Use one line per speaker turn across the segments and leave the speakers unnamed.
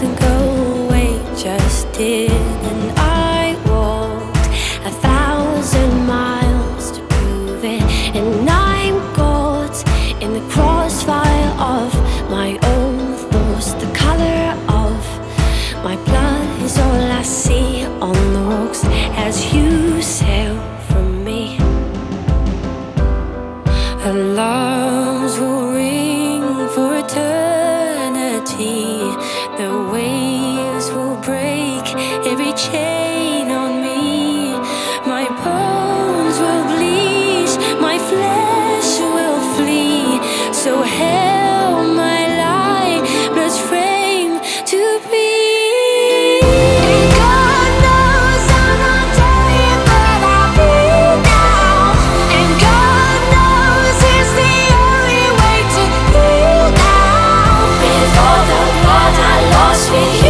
the way just did, and I walked a thousand miles to prove it, and I'm caught in the crossfire of my own thoughts. The color of my blood is all I see on the rocks as you sail from me. Alarms The waves will break every chain on me. My bones will bleach, my flesh will flee. So lost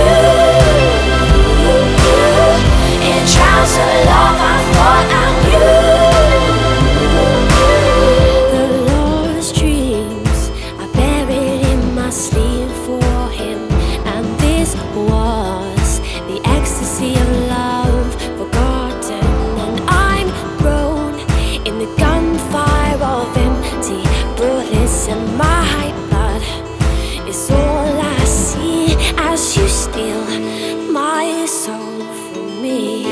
soul for me.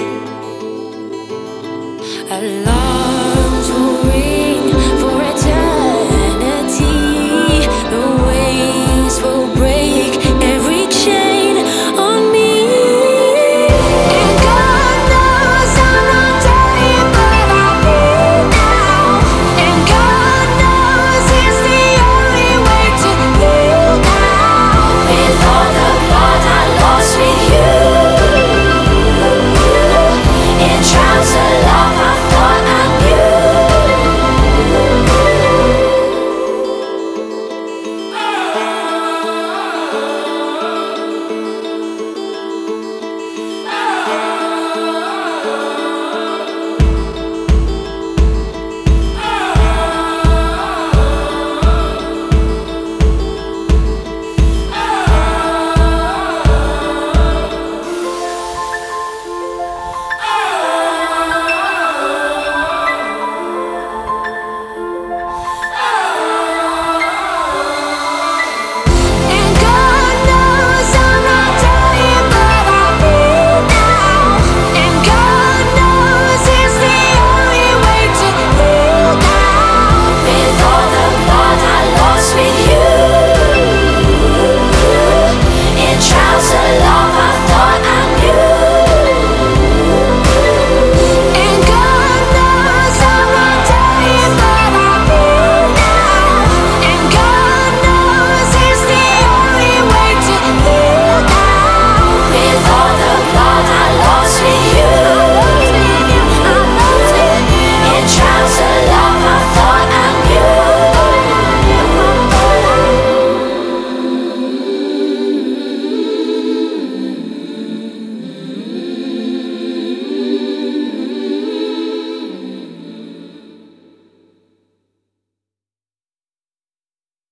I long to reach.